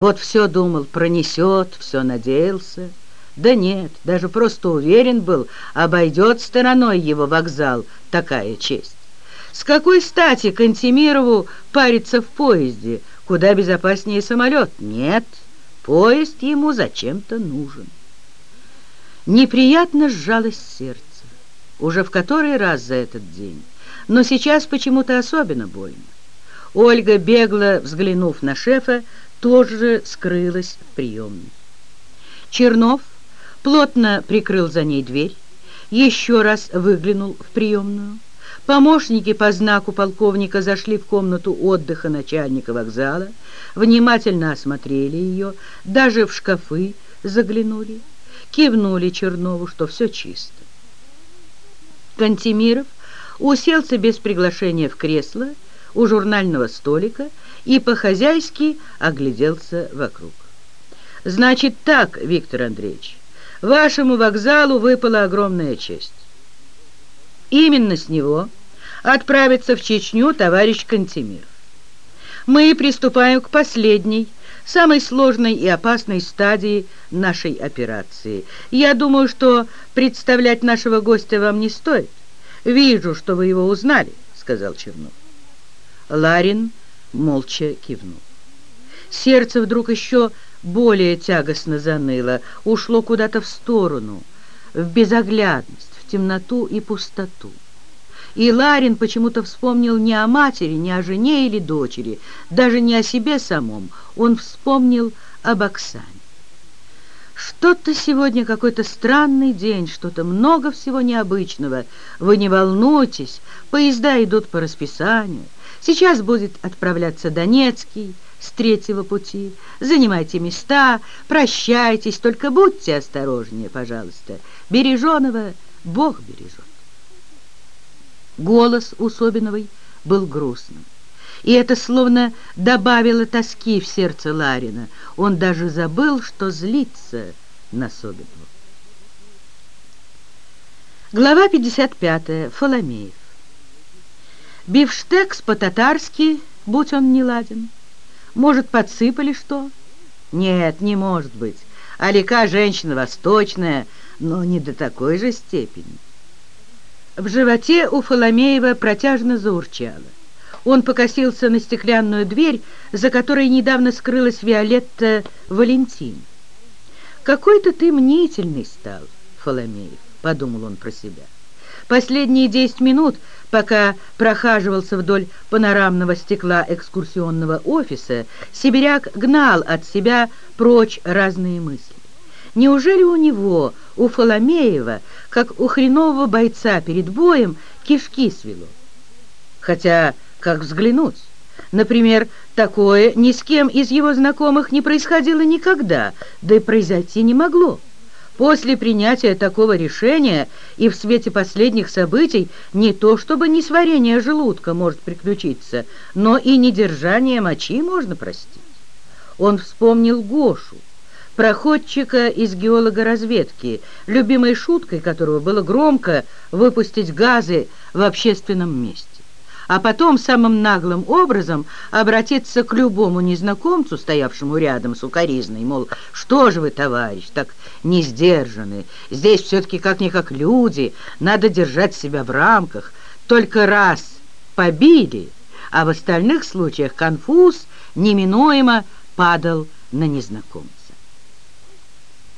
Вот все думал, пронесет, все надеялся. Да нет, даже просто уверен был, обойдет стороной его вокзал такая честь. С какой стати Кантемирову париться в поезде, куда безопаснее самолет? Нет, поезд ему зачем-то нужен. Неприятно сжалось сердце, уже в который раз за этот день, но сейчас почему-то особенно больно. Ольга, бегло взглянув на шефа, тоже скрылась в приемной. Чернов плотно прикрыл за ней дверь, еще раз выглянул в приемную. Помощники по знаку полковника зашли в комнату отдыха начальника вокзала, внимательно осмотрели ее, даже в шкафы заглянули, кивнули Чернову, что все чисто. Кантемиров уселся без приглашения в кресло у журнального столика и по-хозяйски огляделся вокруг. «Значит так, Виктор Андреевич, вашему вокзалу выпала огромная честь. Именно с него отправится в Чечню товарищ Кантемиров. Мы приступаем к последней, самой сложной и опасной стадии нашей операции. Я думаю, что представлять нашего гостя вам не стоит. Вижу, что вы его узнали», — сказал Чернов. Ларин молча кивнул. Сердце вдруг еще более тягостно заныло, ушло куда-то в сторону, в безоглядность, в темноту и пустоту. И Ларин почему-то вспомнил не о матери, не о жене или дочери, даже не о себе самом. Он вспомнил об Оксане. Что-то сегодня какой-то странный день, что-то много всего необычного. Вы не волнуйтесь, поезда идут по расписанию. Сейчас будет отправляться Донецкий с третьего пути. Занимайте места, прощайтесь, только будьте осторожнее, пожалуйста. Береженого Бог бережет. Голос у Собиновой был грустным. И это словно добавило тоски в сердце Ларина. Он даже забыл, что злится на Собинову. Глава 55. Фоломеев. Бифштекс по-татарски, будь он не ладен. Может, подсыпали что? Нет, не может быть. Алика женщина восточная, но не до такой же степени. В животе у Фоломеева протяжно заурчало. Он покосился на стеклянную дверь, за которой недавно скрылась Виолетта Валентин. «Какой-то ты мнительный стал, Фоломеев», — подумал он про себя. Последние десять минут, пока прохаживался вдоль панорамного стекла экскурсионного офиса, сибиряк гнал от себя прочь разные мысли. Неужели у него, у Фоломеева, как у хренового бойца перед боем, кишки свело? Хотя, как взглянуть? Например, такое ни с кем из его знакомых не происходило никогда, да и произойти не могло. После принятия такого решения и в свете последних событий не то чтобы несварение желудка может приключиться, но и недержание мочи можно простить. Он вспомнил Гошу, проходчика из геологоразведки, любимой шуткой которого было громко выпустить газы в общественном месте а потом самым наглым образом обратиться к любому незнакомцу, стоявшему рядом с укоризной, мол, что же вы, товарищ, так не сдержаны, здесь все-таки как-никак люди, надо держать себя в рамках, только раз побили, а в остальных случаях конфуз неминуемо падал на незнакомца.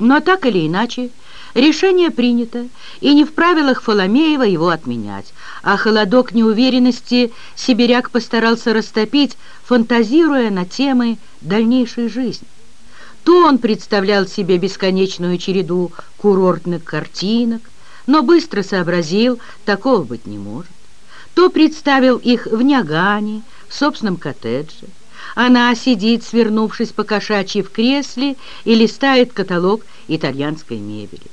Но так или иначе, Решение принято, и не в правилах Фоломеева его отменять, а холодок неуверенности сибиряк постарался растопить, фантазируя на темы дальнейшей жизни. То он представлял себе бесконечную череду курортных картинок, но быстро сообразил, такого быть не может. То представил их в Нягане, в собственном коттедже. Она сидит, свернувшись по кошачьи в кресле, и листает каталог итальянской мебели.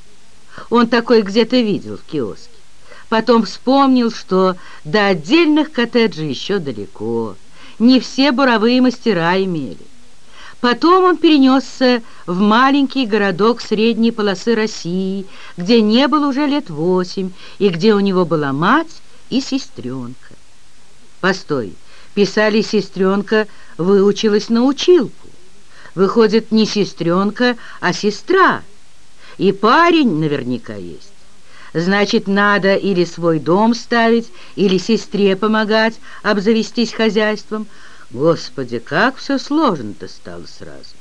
Он такой где-то видел в киоске. Потом вспомнил, что до отдельных коттеджей еще далеко. Не все буровые мастера имели. Потом он перенесся в маленький городок средней полосы России, где не был уже лет восемь, и где у него была мать и сестренка. Постой, писали, сестренка выучилась на училку. Выходит, не сестренка, а сестра. И парень наверняка есть. Значит, надо или свой дом ставить, или сестре помогать обзавестись хозяйством. Господи, как все сложно-то стало сразу.